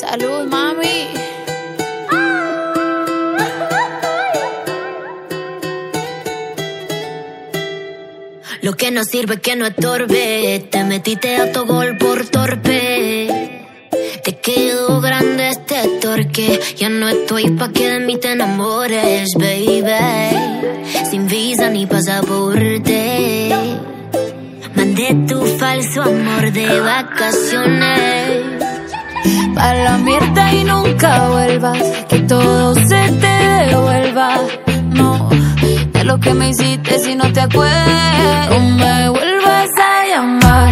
Salud, mami. Lo que no sirve que no estorbe. Te metiste a tu gol por torpe. Te quedó grande este torque. Ya no estoy pa' que de mí te enamores, baby. Sin visa ni pasaporte. Mandé tu falso amor de vacaciones. Pa' la mierda y nunca vuelvas. Que todo se te devuelva. No, de lo que me hiciste si no te acuerdas. No me vuelvas a llamar.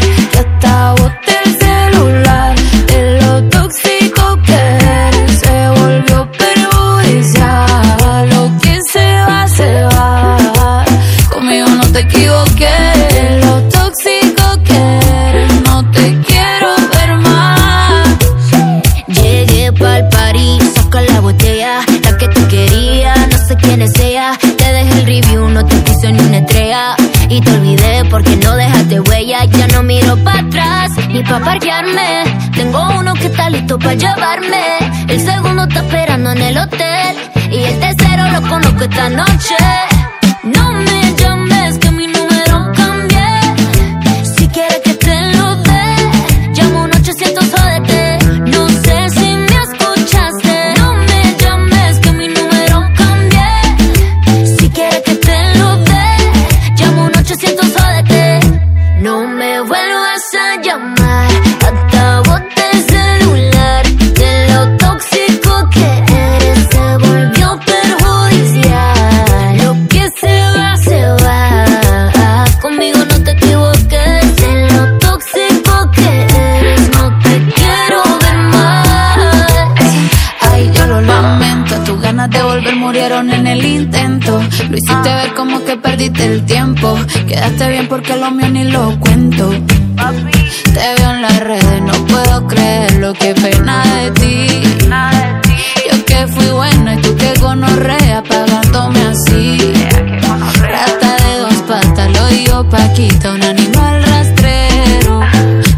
Es ella. Te dejé el review, no te puse ni una estrella. Y te olvidé porque no dejaste huella. Ya no miro para atrás, ni pa' parquearme. Tengo uno que está listo para llevarme. El segundo está esperando en el hotel. Y el tercero lo conozco esta noche. Volver murieron en el intento. Lo hiciste ver como que perdiste el tiempo. Quedaste bien porque lo mío ni lo cuento. Te veo en las redes, no puedo creerlo. Qué pena de ti. Yo que fui buena y tú que gonorrea pagándome así. Rata de dos patas, lo digo Paquita, un animal rastrero.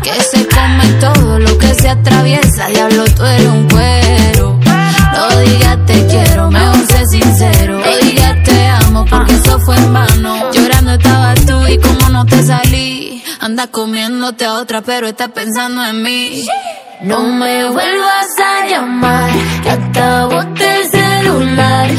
Que se come todo lo que se atraviesa. Diablo, comiéndote a otra, pero estás pensando en mí. No me vuelvas a llamar, que boté el celular.